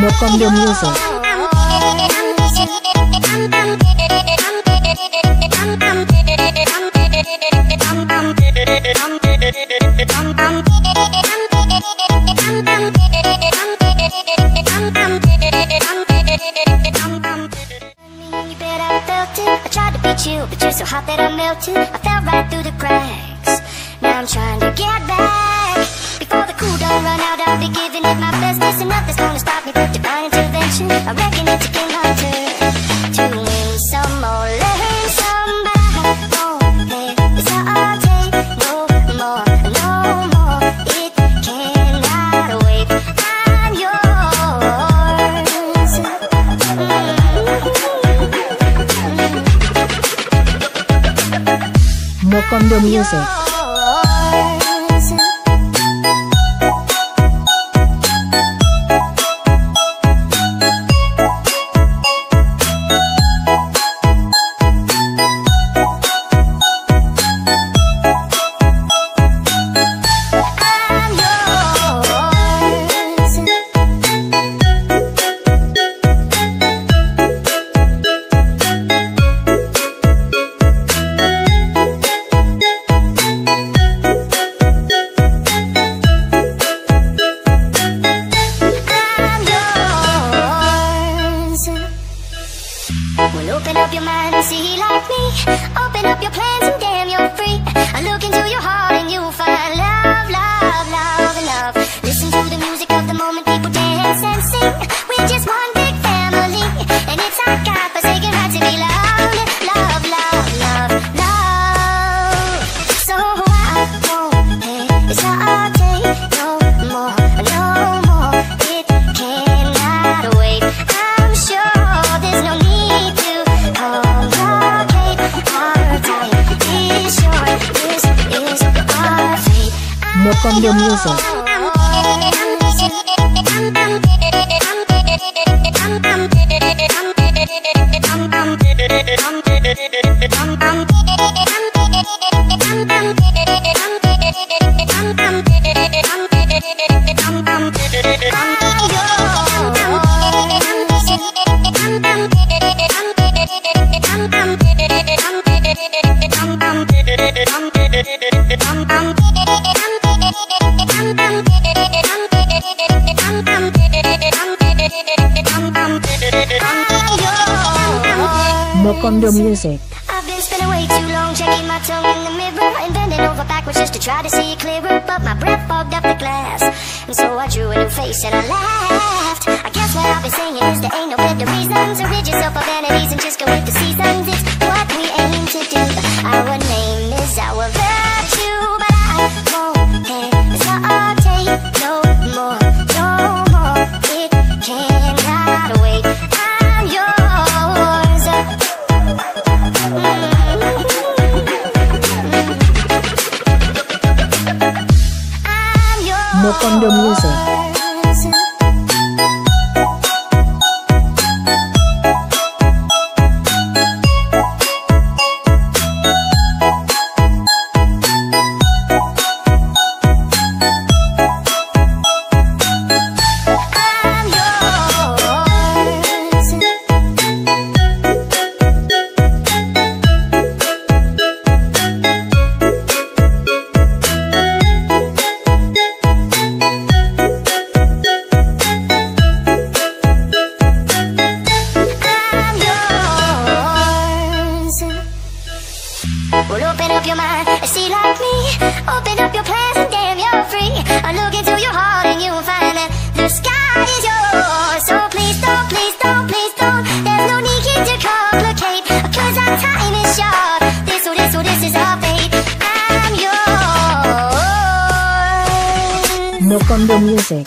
Mokondo Music. You, but you're so hot that I melted. I fell right through the cracks. Now I'm trying to get back. Cool don't run out, I'll be giving it my best. Listen, nothing's gonna stop me divine intervention. I reckon it's a game hunter to win some or learn some. But I take no more, no more. It cannot wait. I'm yours. Mokondo Music. Open up your mind and see like me. Open up your plans and damn, you're free. I look into your heart and you'll find love, Mokondo Music. Mokondo Music. I've been spending way too long checking my tongue in the mirror and bending over backwards just to try to see it clearer. But my breath fogged up the glass, and so I drew a new face and I laughed. I guess what I've been saying is there ain't no better reason to rid yourself of vanities and just go with the seasons. It's what we aim to do. Our name is our virtue, yours. Music. Open up your mind and see like me. Open up your plans and damn, you're free. I look into your heart and you'll find that the sky is yours. So please don't, please don't, please don't. There's no need here to complicate. Cause our time is short. This, oh, this, oh, this is our fate. I'm yours. Mokondo Music.